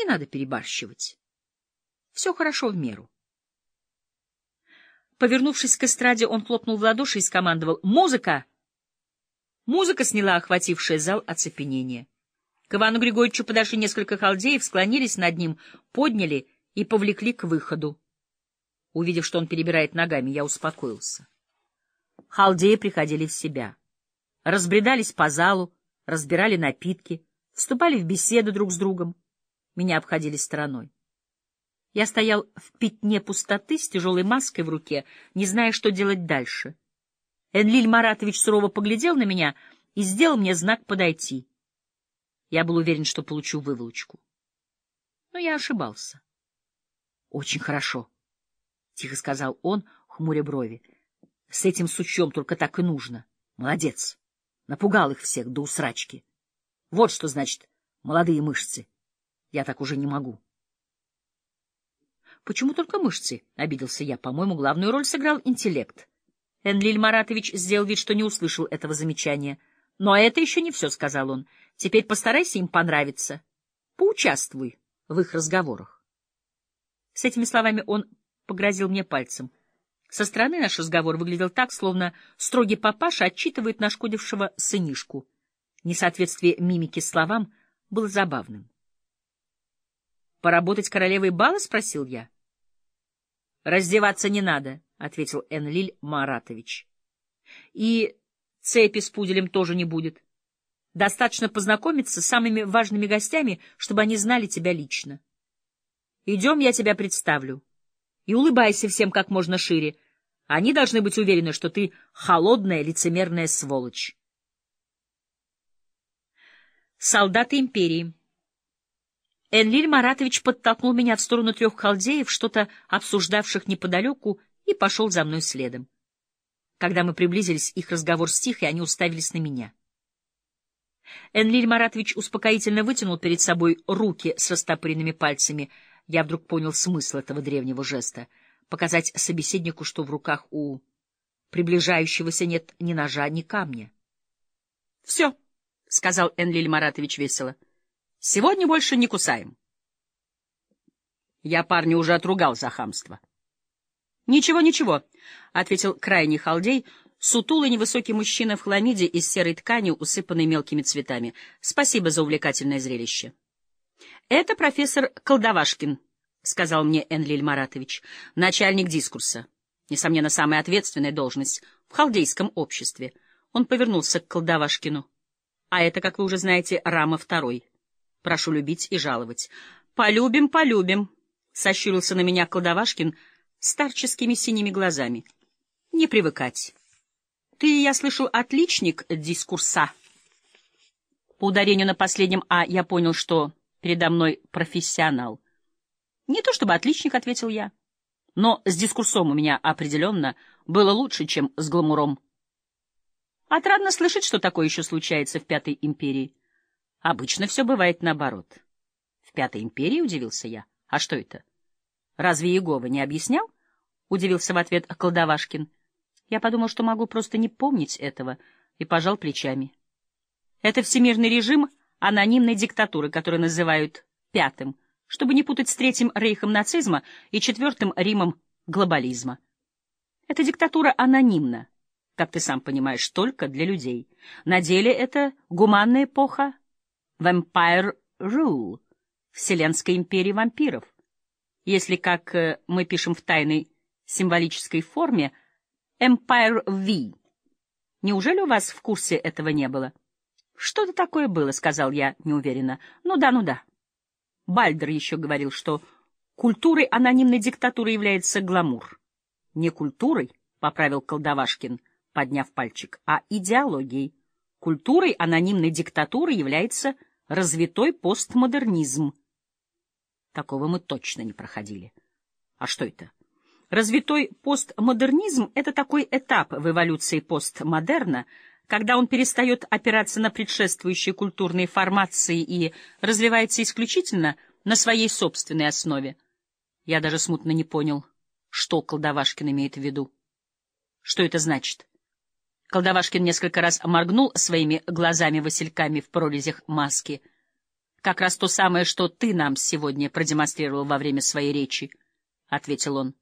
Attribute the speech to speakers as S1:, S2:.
S1: Не надо перебарщивать. Все хорошо в меру. Повернувшись к эстраде, он хлопнул в ладоши и скомандовал «Музыка!». Музыка сняла охватившее зал оцепенение. К Ивану Григорьевичу подошли несколько халдеев, склонились над ним, подняли и повлекли к выходу. Увидев, что он перебирает ногами, я успокоился. Халдеи приходили в себя. Разбредались по залу, разбирали напитки, вступали в беседу друг с другом. Меня обходили стороной. Я стоял в пятне пустоты с тяжелой маской в руке, не зная, что делать дальше. Энлиль Маратович сурово поглядел на меня и сделал мне знак подойти. Я был уверен, что получу выволочку. Но я ошибался. — Очень хорошо, — тихо сказал он, хмуря брови. — С этим сучом только так и нужно. Молодец. Напугал их всех до усрачки. Вот что значит молодые мышцы. Я так уже не могу. — Почему только мышцы? — обиделся я. По-моему, главную роль сыграл интеллект. Энлиль Маратович сделал вид, что не услышал этого замечания. — Но это еще не все, — сказал он. — Теперь постарайся им понравиться. Поучаствуй в их разговорах. С этими словами он погрозил мне пальцем. Со стороны наш разговор выглядел так, словно строгий папаша отчитывает нашкодившего сынишку. Несоответствие мимики словам было забавным. — Поработать королевой бала? — спросил я. — Раздеваться не надо, — ответил Энлиль Маратович. — И цепи с пуделем тоже не будет. Достаточно познакомиться с самыми важными гостями, чтобы они знали тебя лично. Идем, я тебя представлю. И улыбайся всем как можно шире. Они должны быть уверены, что ты холодная, лицемерная сволочь. Солдаты империи. Энлиль Маратович подтолкнул меня в сторону трех халдеев, что-то обсуждавших неподалеку, и пошел за мной следом. Когда мы приблизились, их разговор стих, и они уставились на меня. Энлиль Маратович успокоительно вытянул перед собой руки с растопыренными пальцами. Я вдруг понял смысл этого древнего жеста — показать собеседнику, что в руках у приближающегося нет ни ножа, ни камня. — Все. —— сказал Энлиль Маратович весело. — Сегодня больше не кусаем. Я парня уже отругал за хамство. — Ничего, ничего, — ответил крайний халдей, сутулый невысокий мужчина в хламиде из серой ткани, усыпанной мелкими цветами. Спасибо за увлекательное зрелище. — Это профессор Колдовашкин, — сказал мне Энлиль Маратович, — начальник дискурса. Несомненно, самая ответственная должность в халдейском обществе. Он повернулся к Колдовашкину. А это, как вы уже знаете, рама второй. Прошу любить и жаловать. Полюбим, полюбим, — сощурился на меня Кладовашкин старческими синими глазами. Не привыкать. Ты, я слышал, отличник дискурса. По ударению на последнем «а» я понял, что передо мной профессионал. Не то чтобы отличник, — ответил я, — но с дискурсом у меня определенно было лучше, чем с гламуром. Отрадно слышать, что такое еще случается в Пятой империи. Обычно все бывает наоборот. В Пятой империи удивился я. А что это? Разве Егова не объяснял? Удивился в ответ Колдовашкин. Я подумал, что могу просто не помнить этого, и пожал плечами. Это всемирный режим анонимной диктатуры, который называют пятым, чтобы не путать с третьим рейхом нацизма и четвертым Римом глобализма. Эта диктатура анонимна как ты сам понимаешь, только для людей. На деле это гуманная эпоха Vampire Rule, Вселенской империи вампиров. Если, как э, мы пишем в тайной символической форме, Empire V. Неужели у вас в курсе этого не было? Что-то такое было, сказал я неуверенно. Ну да, ну да. Бальдер еще говорил, что культурой анонимной диктатуры является гламур. Не культурой, поправил Колдовашкин, — подняв пальчик, а идеологией. Культурой анонимной диктатуры является развитой постмодернизм. Такого мы точно не проходили. А что это? Развитой постмодернизм — это такой этап в эволюции постмодерна, когда он перестает опираться на предшествующие культурные формации и развивается исключительно на своей собственной основе. Я даже смутно не понял, что Колдовашкин имеет в виду. Что это значит? Колдовашкин несколько раз моргнул своими глазами-васильками в прорезях маски. Как раз то самое, что ты нам сегодня продемонстрировал во время своей речи, — ответил он.